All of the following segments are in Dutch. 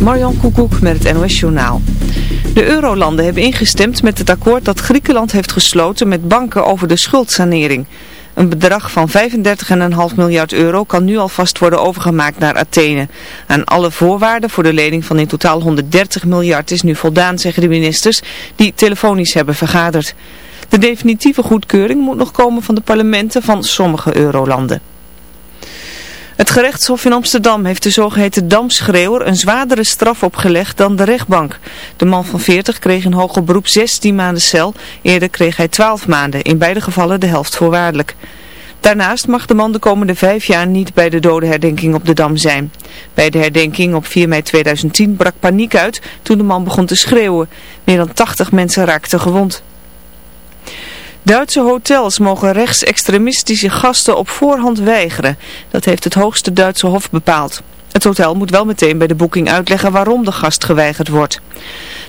Marjan Koekoek met het NOS Journaal. De eurolanden hebben ingestemd met het akkoord dat Griekenland heeft gesloten met banken over de schuldsanering. Een bedrag van 35,5 miljard euro kan nu alvast worden overgemaakt naar Athene. Aan alle voorwaarden voor de lening van in totaal 130 miljard is nu voldaan, zeggen de ministers, die telefonisch hebben vergaderd. De definitieve goedkeuring moet nog komen van de parlementen van sommige eurolanden. Het gerechtshof in Amsterdam heeft de zogeheten damschreeuwer een zwaardere straf opgelegd dan de rechtbank. De man van 40 kreeg in hoger beroep 16 maanden cel, eerder kreeg hij 12 maanden, in beide gevallen de helft voorwaardelijk. Daarnaast mag de man de komende vijf jaar niet bij de dodenherdenking op de Dam zijn. Bij de herdenking op 4 mei 2010 brak paniek uit toen de man begon te schreeuwen. Meer dan 80 mensen raakten gewond. Duitse hotels mogen rechtsextremistische gasten op voorhand weigeren. Dat heeft het hoogste Duitse hof bepaald. Het hotel moet wel meteen bij de boeking uitleggen waarom de gast geweigerd wordt.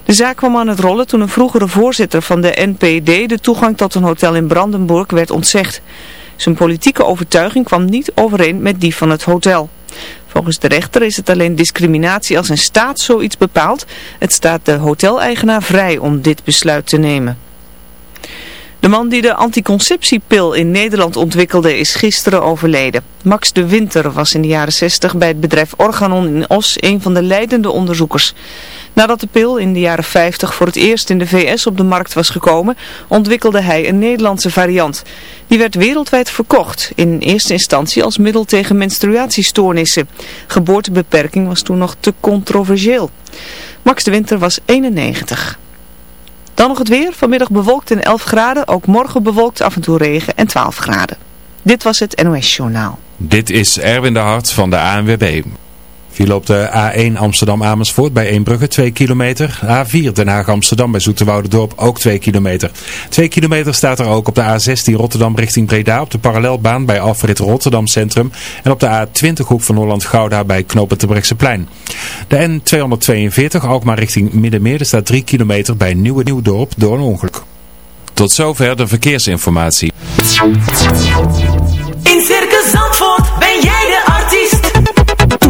De zaak kwam aan het rollen toen een vroegere voorzitter van de NPD de toegang tot een hotel in Brandenburg werd ontzegd. Zijn politieke overtuiging kwam niet overeen met die van het hotel. Volgens de rechter is het alleen discriminatie als een staat zoiets bepaalt. Het staat de hoteleigenaar vrij om dit besluit te nemen. De man die de anticonceptiepil in Nederland ontwikkelde is gisteren overleden. Max de Winter was in de jaren 60 bij het bedrijf Organon in Os een van de leidende onderzoekers. Nadat de pil in de jaren 50 voor het eerst in de VS op de markt was gekomen, ontwikkelde hij een Nederlandse variant. Die werd wereldwijd verkocht, in eerste instantie als middel tegen menstruatiestoornissen. Geboortebeperking was toen nog te controversieel. Max de Winter was 91. Dan nog het weer. Vanmiddag bewolkt en 11 graden. Ook morgen bewolkt af en toe regen en 12 graden. Dit was het NOS Journaal. Dit is Erwin de Hart van de ANWB. Viel op de A1 Amsterdam-Amersfoort bij Eembrugge 2 kilometer. A4 Den Haag-Amsterdam bij Dorp ook 2 kilometer. 2 kilometer staat er ook op de A16 Rotterdam richting Breda op de parallelbaan bij Alfred Rotterdam Centrum. En op de A20 Hoek van Holland-Gouda bij Knopen Plein. De N242 Alkmaar richting Middenmeer staat 3 kilometer bij Nieuwe Nieuwdorp door een ongeluk. Tot zover de verkeersinformatie. In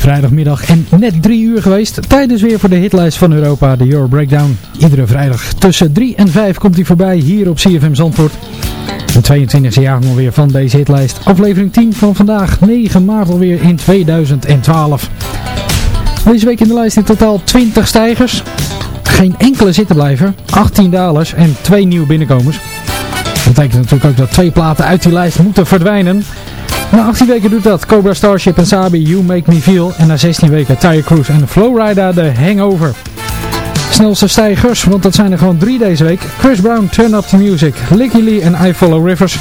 Vrijdagmiddag en net drie uur geweest. Tijdens weer voor de hitlijst van Europa, de Euro Breakdown. Iedere vrijdag tussen 3 en 5 komt hij voorbij hier op CFM Zandvoort. De 22e jaar alweer van deze hitlijst. Aflevering 10 van vandaag, 9 maart alweer in 2012. Deze week in de lijst in totaal 20 stijgers. Geen enkele zittenblijver, 18 dalers en 2 nieuwe binnenkomers. Dat betekent natuurlijk ook dat twee platen uit die lijst moeten verdwijnen. Na 18 weken doet dat Cobra Starship en Sabi You Make Me Feel. En na 16 weken Tire Cruise en Flowrider de Hangover. snelste stijgers, want dat zijn er gewoon drie deze week. Chris Brown, Turn Up The Music, Licky Lee en I Follow Rivers.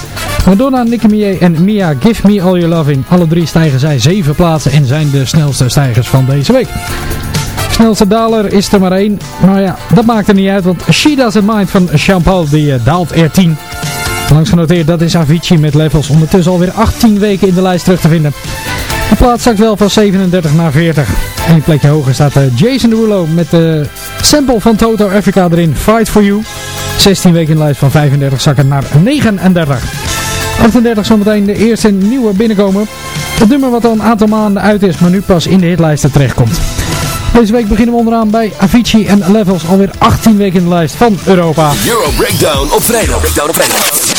Madonna, Nicki Minaj en Mia, Give Me All Your Loving. Alle drie stijgen zij zeven plaatsen en zijn de snelste stijgers van deze week. Snelste daler is er maar één. Maar ja, dat maakt er niet uit, want She Doesn't Mind van Jean-Paul die uh, daalt er 10. Langs genoteerd, dat is Avicii met levels. Ondertussen alweer 18 weken in de lijst terug te vinden. De plaats zakt wel van 37 naar 40. Eén plekje hoger staat uh, Jason Derulo met de sample van Toto Africa erin. Fight For You. 16 weken in de lijst van 35 zakken naar 39. 38 zometeen de eerste nieuwe binnenkomer. Het nummer wat al een aantal maanden uit is, maar nu pas in de hitlijsten terechtkomt. Deze week beginnen we onderaan bij Avicii en Levels. Alweer 18 weken in de lijst van Europa. Euro Breakdown op vrijdag. Breakdown op vrijdag.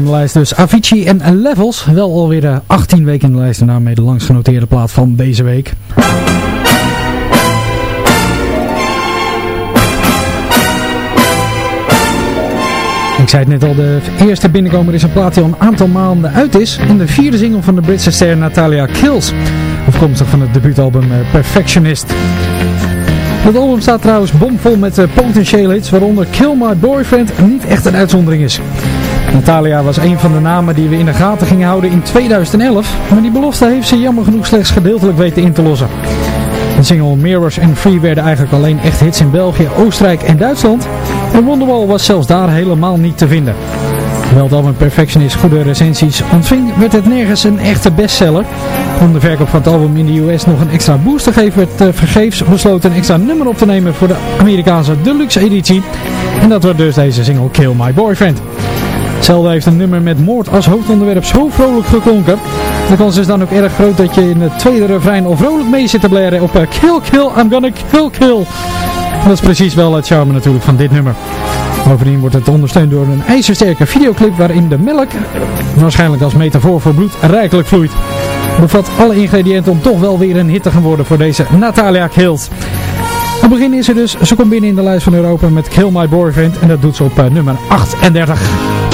Onderaan de lijst dus Avicii en Levels. Wel alweer 18 weken in de lijst en daarmee de langst genoteerde plaat van deze week. Ik zei het net al, de eerste binnenkomer is een plaat die al een aantal maanden uit is. En de vierde single van de Britse ster Natalia Kills. Afkomstig van het debuutalbum Perfectionist. Het album staat trouwens bomvol met potentiële hits, waaronder Kill My Boyfriend niet echt een uitzondering is. Natalia was een van de namen die we in de gaten gingen houden in 2011, maar die belofte heeft ze jammer genoeg slechts gedeeltelijk weten in te lossen. De single Mirrors and Free werden eigenlijk alleen echt hits in België, Oostenrijk en Duitsland. En Wonderwall was zelfs daar helemaal niet te vinden. Hoewel het album Perfectionist goede recensies ontving, werd het nergens een echte bestseller. Om de verkoop van het album in de US nog een extra boost te geven, werd uh, vergeefs besloten een extra nummer op te nemen voor de Amerikaanse deluxe editie. En dat wordt dus deze single Kill My Boyfriend. Zelda heeft een nummer met moord als hoofdonderwerp zo vrolijk geklonken. De kans is dan ook erg groot dat je in het tweede refrein al vrolijk mee zit te blaren op uh, Kill Kill, I'm gonna kill kill. Dat is precies wel het charme natuurlijk van dit nummer. Bovendien wordt het ondersteund door een ijzersterke videoclip waarin de melk, waarschijnlijk als metafoor voor bloed, rijkelijk vloeit. Bevat alle ingrediënten om toch wel weer een hit te gaan worden voor deze Natalia Kills. Op begin is ze dus, ze komt binnen in de lijst van Europa met Kill My Boyfriend en dat doet ze op uh, nummer 38.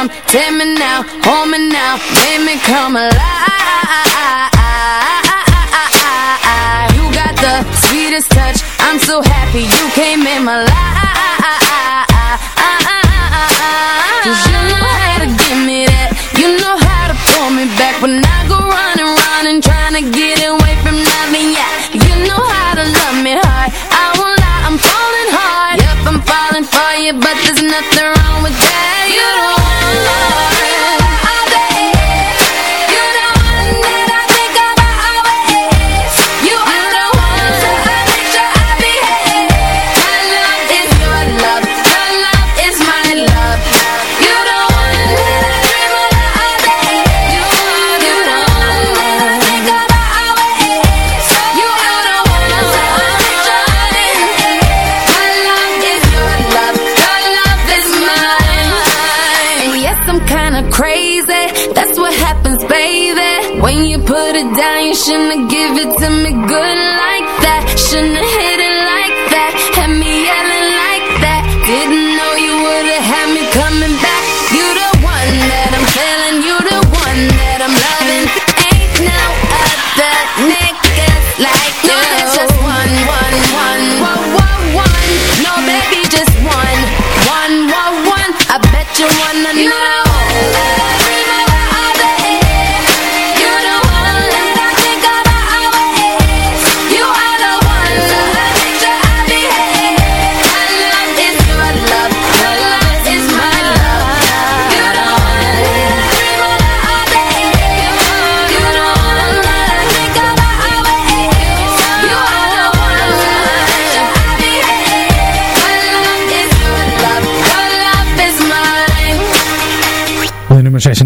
Come take me now, hold me now, make me come alive. You got the sweetest touch, I'm so happy you came in my life.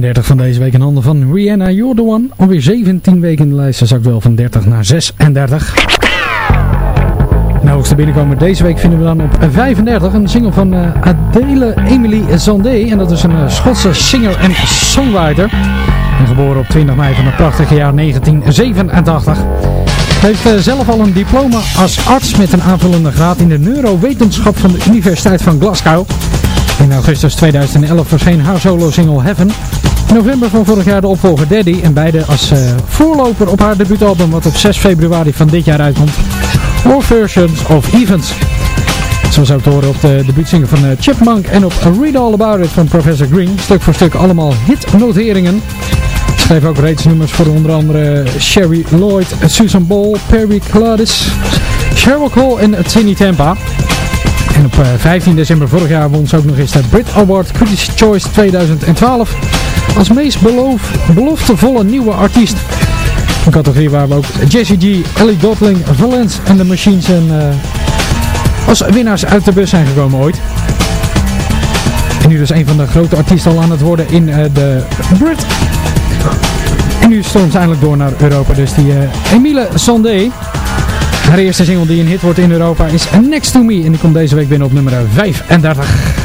30 van deze week in handen van Rihanna You're the One. Alweer 17 weken in de lijst. Ze zakt wel van 30 naar 36. De hoogste binnenkomer deze week vinden we dan op 35. Een single van eh, Adele Emily Zandé. En dat is een eh, Schotse singer en songwriter. En geboren op 20 mei van het prachtige jaar 1987. Ze heeft eh, zelf al een diploma als arts met een aanvullende graad in de neurowetenschap van de Universiteit van Glasgow. In augustus 2011 verscheen haar solo-single Heaven. In november van vorig jaar de opvolger Daddy. En beide als eh, voorloper op haar debuutalbum wat op 6 februari van dit jaar uitkomt. Or Versions of Events. Zoals ook te horen op de debuutsingle van eh, Chipmunk en op Read All About It van Professor Green. Stuk voor stuk allemaal hitnoteringen. Schreef ook reeds nummers voor onder andere Sherry Lloyd, Susan Ball, Perry Gladys, Cheryl Cole en Tini Tampa. En op eh, 15 december vorig jaar won ze ook nog eens de Brit Award Critics' Choice 2012 als meest beloof, beloftevolle nieuwe artiest. Een categorie waar we ook Jessie G, Ellie Gotling, Valence en de Machines en, eh, als winnaars uit de bus zijn gekomen ooit. En nu dus een van de grote artiesten al aan het worden in eh, de Brit. En nu stormt ze eindelijk door naar Europa. Dus die eh, Emile Sandé. Haar eerste single die een hit wordt in Europa is Next to Me. En die komt deze week binnen op nummer 35.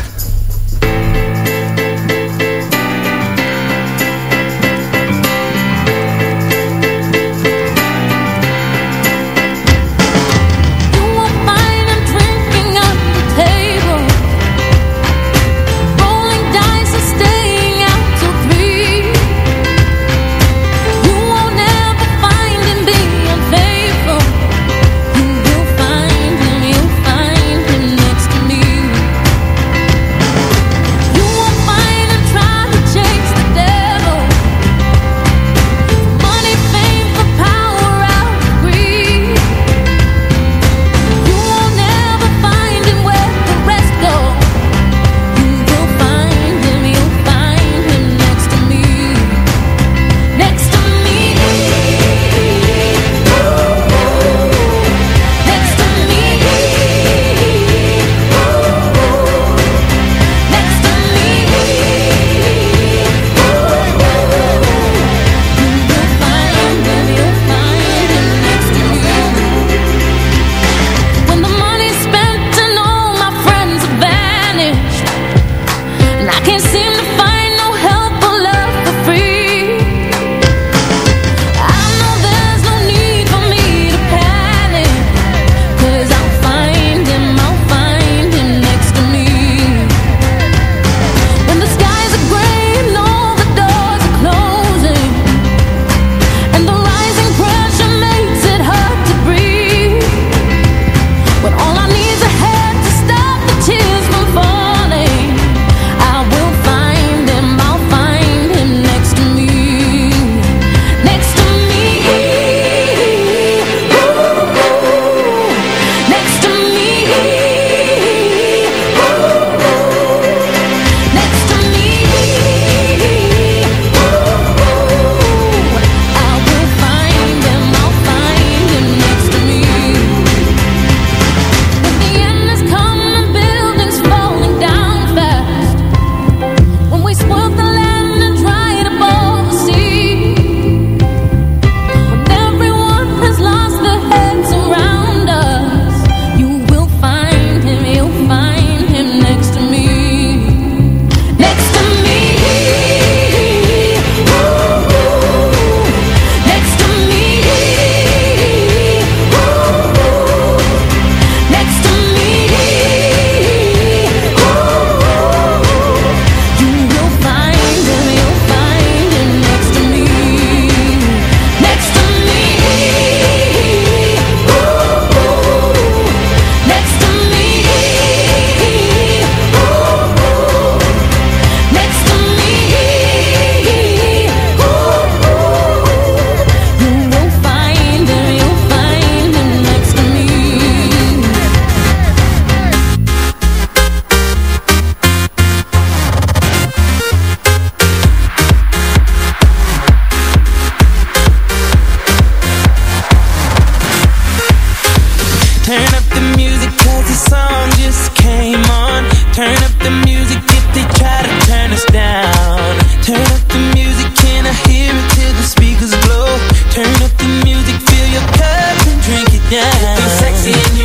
feeling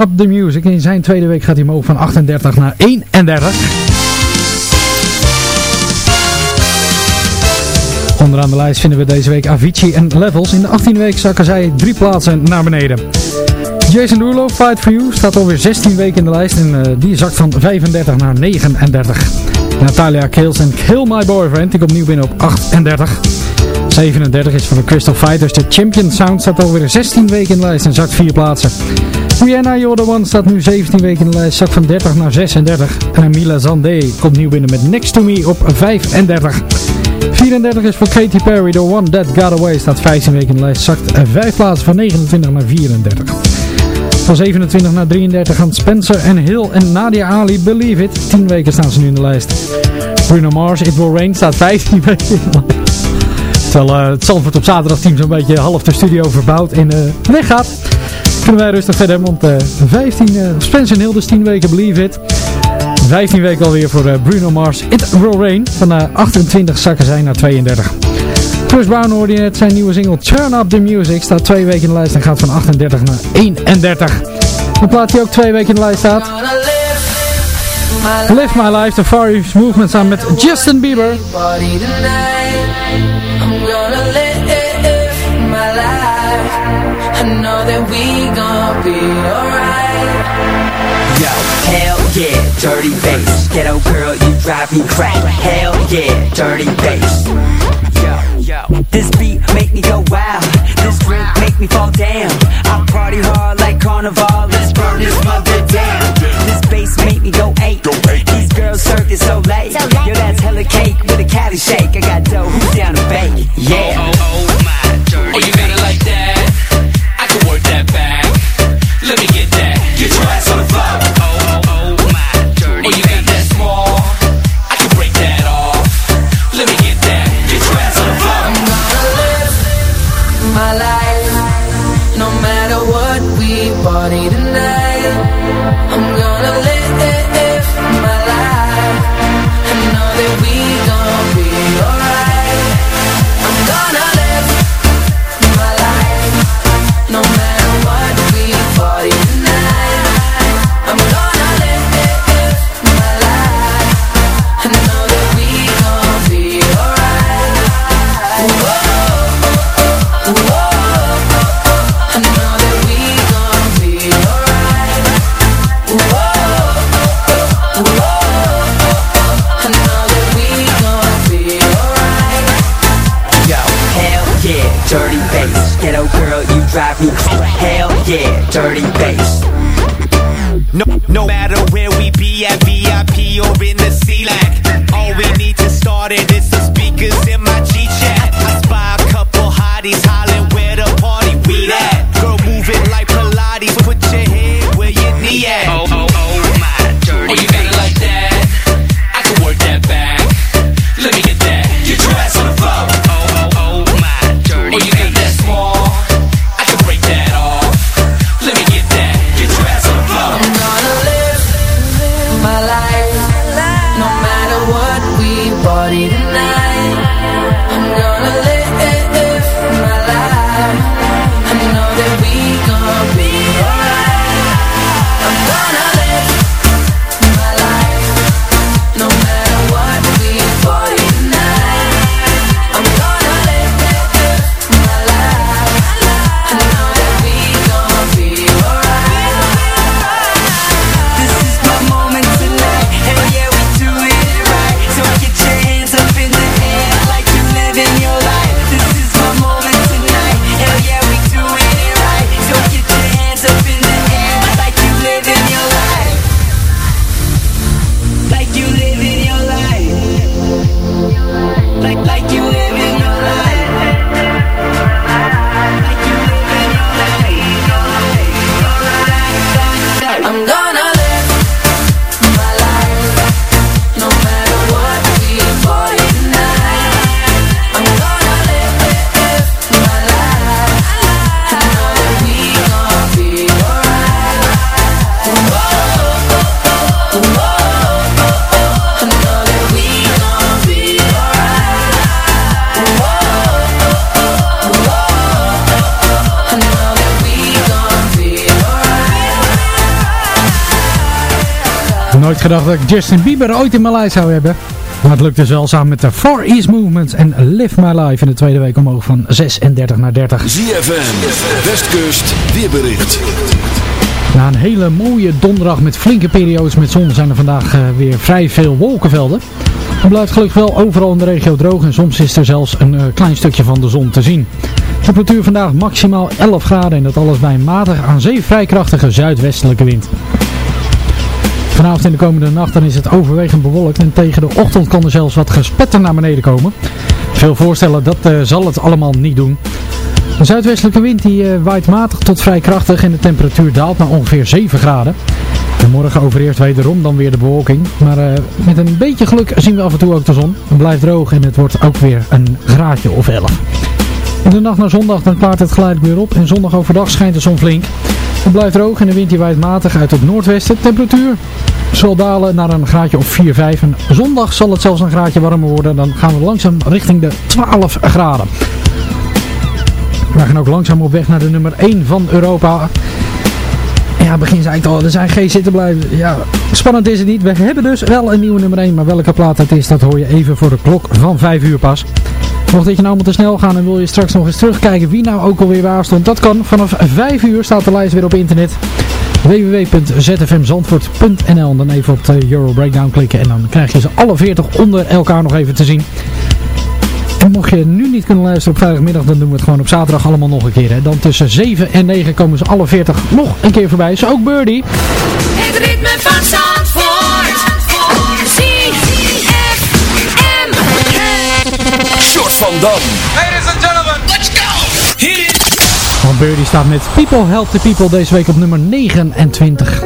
Up The Music. In zijn tweede week gaat hij omhoog van 38 naar 31. Onderaan de lijst vinden we deze week Avicii en Levels. In de 18e week zakken zij drie plaatsen naar beneden. Jason Derulo, Fight For You, staat alweer 16 weken in de lijst en eh, die zakt van 35 naar 39. Natalia Kills en Kill My Boyfriend, die komt nieuw binnen op 38. 37 is van de Crystal Fighters. De Champion Sound staat alweer 16 weken in de lijst en zakt 4 plaatsen. Rihanna You're The One staat nu 17 weken in de lijst, zakt van 30 naar 36. En Amila Zandé komt nieuw binnen met Next To Me op 35. 34 is voor Katy Perry, The One That Got Away, staat 15 weken in de lijst, zakt 5 plaatsen van 29 naar 34. Van 27 naar 33 gaan Spencer en Hill en Nadia Ali Believe It. 10 weken staan ze nu in de lijst. Bruno Mars, It Will Rain staat 15 weken in de lijst. Terwijl eh, het Zandvoort op zaterdag team zo'n beetje half de studio verbouwt en eh, weggaat. Kunnen wij rustig verder, want eh 15, eh, Spencer en Hill dus 10 weken Believe It. 15 weken alweer voor eh, Bruno Mars, It Will Rain. Van eh, 28 zakken zijn naar 32. Chris Brown hoorde je net zijn nieuwe single Turn Up The Music. Staat twee weken in de lijst en gaat van 38 naar 31. Een plaat die ook twee weken in de lijst staat. Live My Life, de Far East Movement samen met Justin Bieber. I know that we gon' be alright. Yo, hell yeah, dirty bass. Ghetto girl, you drive me crack. Hell yeah, dirty bass. Yo, yo. This beat make me go wild. This drink make me fall down. I party hard like carnival. Let's burn this mother down. This bass make me go eight. These girls serve it so late. Yo, that's hella cake with a Cali shake. I got dough, who's down to bake? Yeah. Oh, oh, my dirty. Oh, you got it like that? Gedacht dat ik Justin Bieber ooit in mijn lijst zou hebben. Maar het lukt dus wel samen met de Far East Movement en Live My Life in de tweede week omhoog van 36 naar 30. ZFM, Westkust, weerbericht. Na een hele mooie donderdag met flinke periodes met zon zijn er vandaag eh, weer vrij veel wolkenvelden. Het blijft gelukkig wel overal in de regio droog en soms is er zelfs een eh, klein stukje van de zon te zien. Temperatuur vandaag maximaal 11 graden en dat alles bij een matig aan zee vrij krachtige zuidwestelijke wind. Vanavond en de komende nacht dan is het overwegend bewolkt en tegen de ochtend kan er zelfs wat gespetter naar beneden komen. Veel voorstellen dat eh, zal het allemaal niet doen. De zuidwestelijke wind die eh, waait matig tot vrij krachtig en de temperatuur daalt naar ongeveer 7 graden. En morgen overeerst wederom dan weer de bewolking. Maar eh, met een beetje geluk zien we af en toe ook de zon. Het blijft droog en het wordt ook weer een graadje of 11. In de nacht naar zondag dan klaart het geleidelijk weer op en zondag overdag schijnt de zon flink. Het blijft droog en de wind die waait matig uit het noordwesten. Temperatuur zal dalen naar een graadje of 4, 5. En zondag zal het zelfs een graadje warmer worden. Dan gaan we langzaam richting de 12 graden. We gaan ook langzaam op weg naar de nummer 1 van Europa. Ja, begin zei ik al, er zijn geen zitten blijven. Ja, spannend is het niet. We hebben dus wel een nieuwe nummer 1, maar welke plaat het is, dat hoor je even voor de klok van 5 uur pas. Mocht dat je nou allemaal te snel gaan en wil je straks nog eens terugkijken wie nou ook alweer waar stond, dat kan. Vanaf 5 uur staat de lijst weer op internet. www.zfmzandvoort.nl Dan even op de Euro Breakdown klikken en dan krijg je ze alle 40 onder elkaar nog even te zien. En mocht je nu niet kunnen luisteren op vrijdagmiddag, dan doen we het gewoon op zaterdag allemaal nog een keer. Hè. Dan tussen 7 en 9 komen ze alle 40 nog een keer voorbij. Ze ook Birdie. Het ritme van Zandvoort. van Dam. Ladies and let's go! Hier is... Want staat met People Help the People deze week op nummer 29.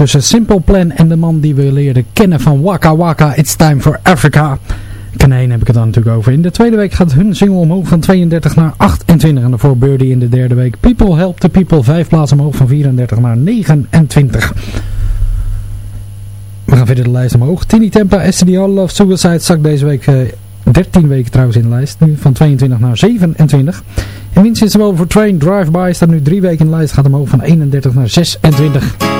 tussen Simple Plan en de man die we leerden kennen van Waka Waka, It's Time for Africa. Kaneen heb ik het dan natuurlijk over. In de tweede week gaat hun single omhoog van 32 naar 28. En daarvoor Birdie in de derde week. People Help the People, vijf plaatsen omhoog van 34 naar 29. We gaan verder de lijst omhoog. Tini Tempa, SDR Love Suicide zak deze week... Eh, 13 weken trouwens in de lijst, nu van 22 naar 27. En minstens wel voor Train Drive-By staat nu 3 weken in de lijst, gaat omhoog van 31 naar 26.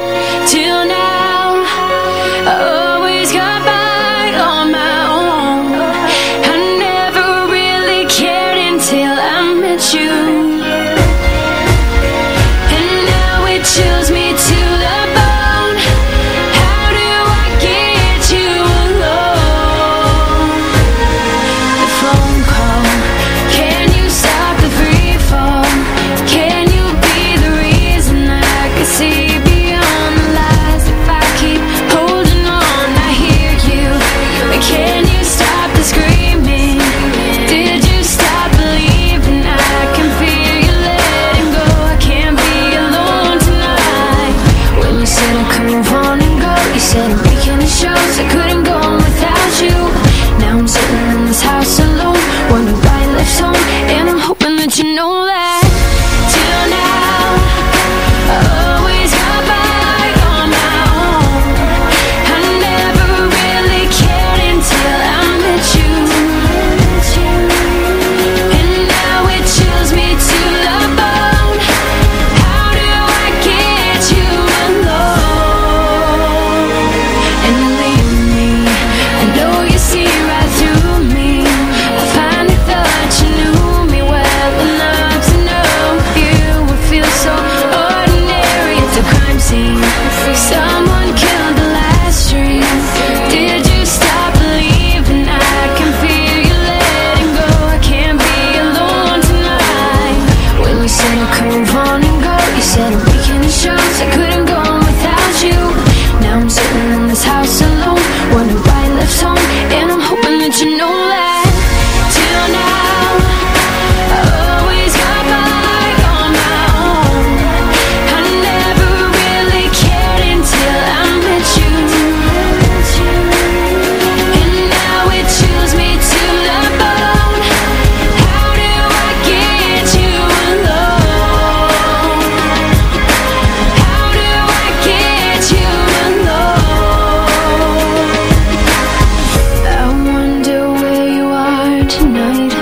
tonight.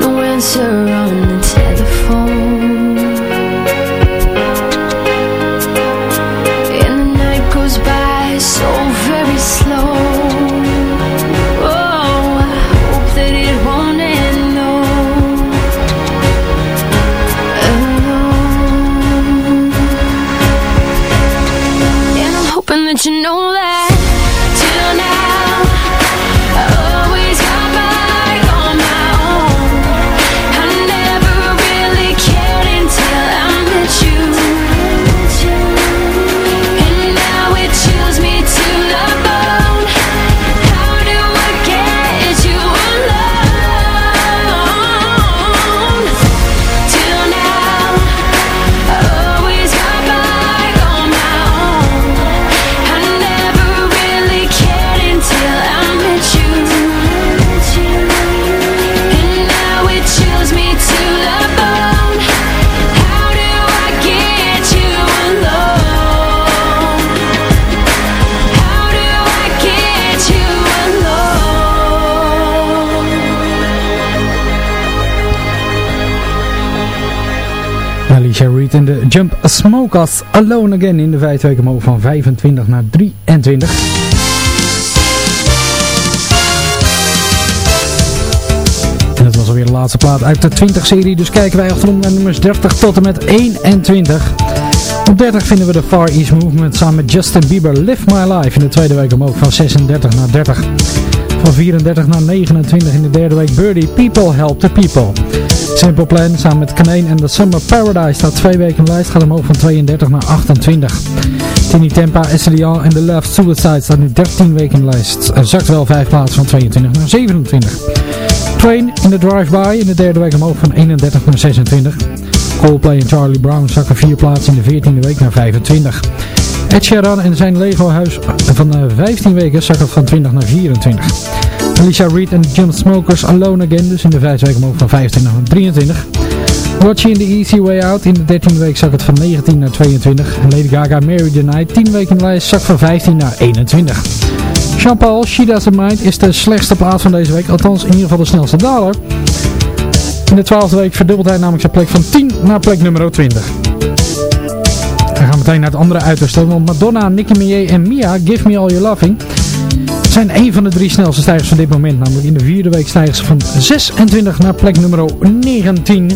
No answer. de Jump Smokers Alone Again in de vijf weken omhoog van 25 naar 23. En dat was alweer de laatste plaat uit de 20-serie, dus kijken wij achterom naar nummers 30 tot en met 21. Op 30 vinden we de Far East Movement samen met Justin Bieber Live My Life in de tweede week omhoog van 36 naar 30. Van 34 naar 29 in de derde week Birdie People Help the People. Simple Plan samen met Kaneen en The Summer Paradise staat twee weken in de lijst, gaat omhoog van 32 naar 28. Tini Tempa, Estelle en The Love Suicide staat nu 13 weken in de lijst. Zakt wel 5 plaatsen van 22 naar 27. Train in de Drive-By in de derde week omhoog van 31 naar 26. Coldplay en Charlie Brown zakken 4 plaatsen in de 14e week naar 25. Ed Sheeran en zijn Lego huis van uh, 15 weken zakken van 20 naar 24. Alicia Reed en Jim Smokers Alone Again dus in de 5e week omhoog van 25 naar 23. Watch in the Easy Way Out in de 13e week zak het van 19 naar 22. En Lady Gaga Mary the Night 10 weken lijst zak van 15 naar 21. Jean-Paul, She Doesn't Mind is de slechtste plaats van deze week, althans in ieder geval de snelste daler. In de 12e week verdubbelt hij namelijk zijn plek van 10 naar plek nummer 20. We gaan meteen naar het andere uiterste, want Madonna, Nicki Minaj en Mia, Give Me All Your Loving, zijn een van de drie snelste stijgers van dit moment. Namelijk in de vierde week stijgen ze van 26 naar plek nummer 19.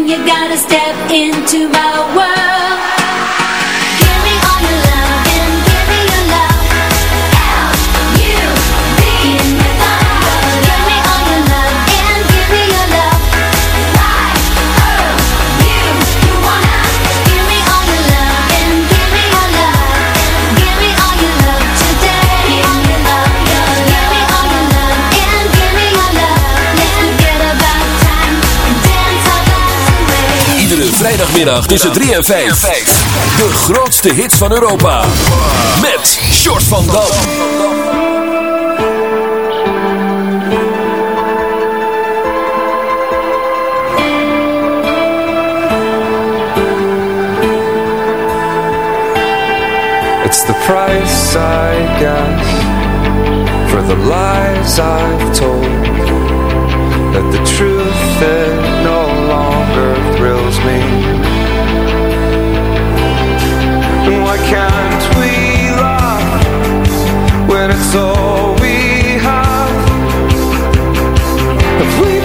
You gotta step into my world. Iedere vrijdagmiddag tussen 3 en 5. De grootste hits van Europa. Met Short van Dam. It's the price I guess for the lies I've told. That the truth it no longer thrills me. all we have. If we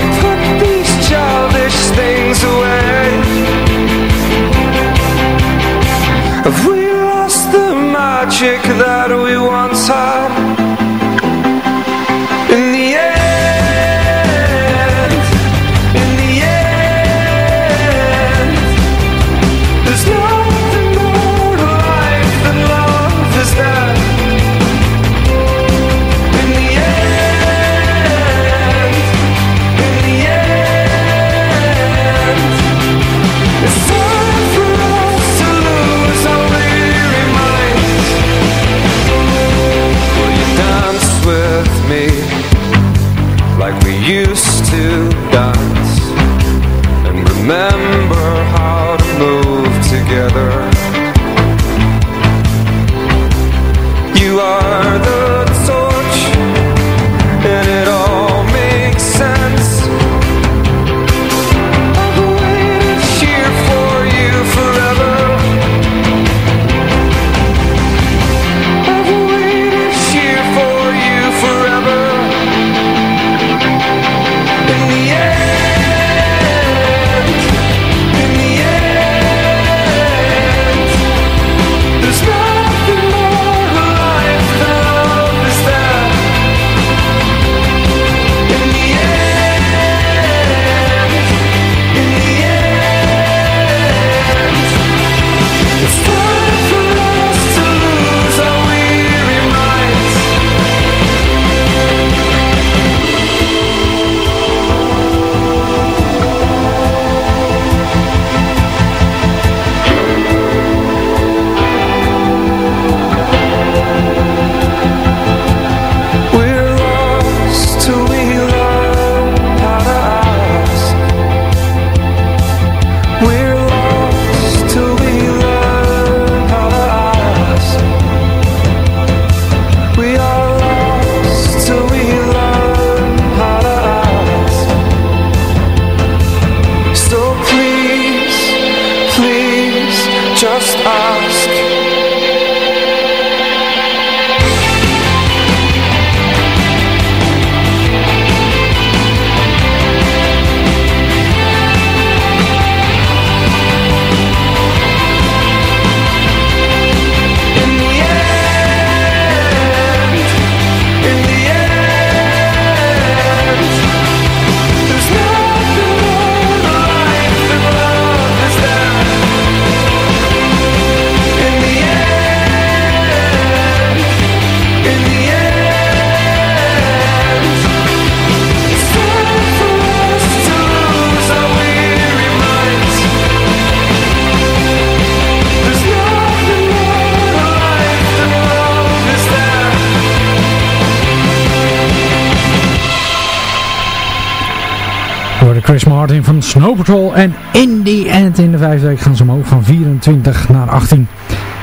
van Snow Patrol. En in the end, in de vijfde week gaan ze omhoog van 24 naar 18.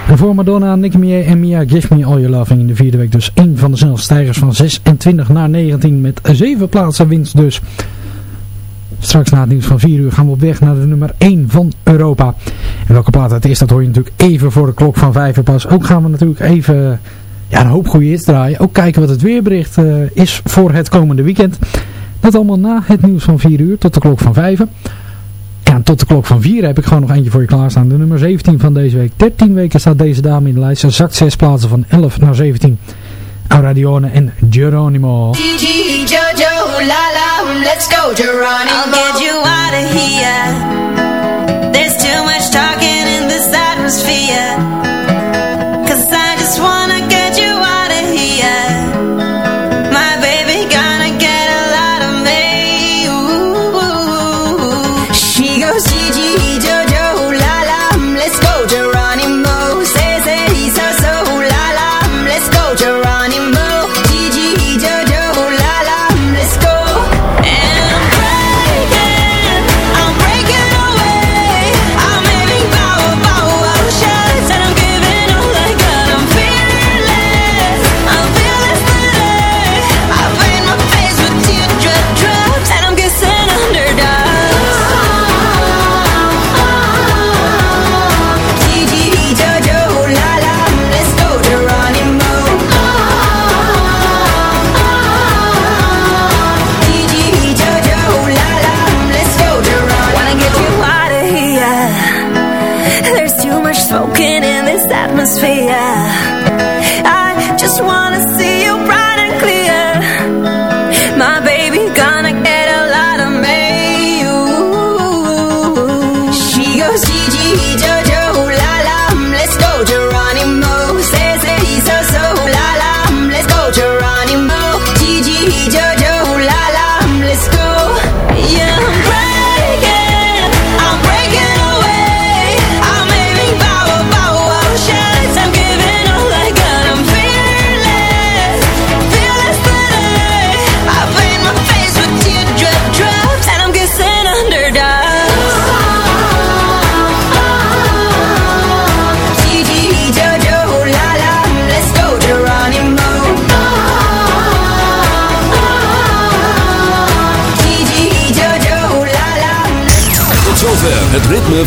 En voor Madonna, Nicki Minaj en Mia Give Me All Your Loving in de vierde week dus één van de snelste stijgers van 26 naar 19 met 7 plaatsen winst dus. Straks na het nieuws van 4 uur gaan we op weg naar de nummer 1 van Europa. En welke plaat het is, dat hoor je natuurlijk even voor de klok van 5 uur pas. Ook gaan we natuurlijk even ja, een hoop goede hits draaien. Ook kijken wat het weerbericht eh, is voor het komende weekend. Dat allemaal na het nieuws van 4 uur tot de klok van 5. Ja, tot de klok van 4 heb ik gewoon nog eentje voor je klaarstaan. De nummer 17 van deze week. 13 weken staat deze dame in de lijst. Ze zakt 6 plaatsen van 11 naar 17. Auradione en Geronimo. Gigi, Jojo, la la, let's go, Geronimo. I'll get you out of here. There's too much talking in this atmosphere.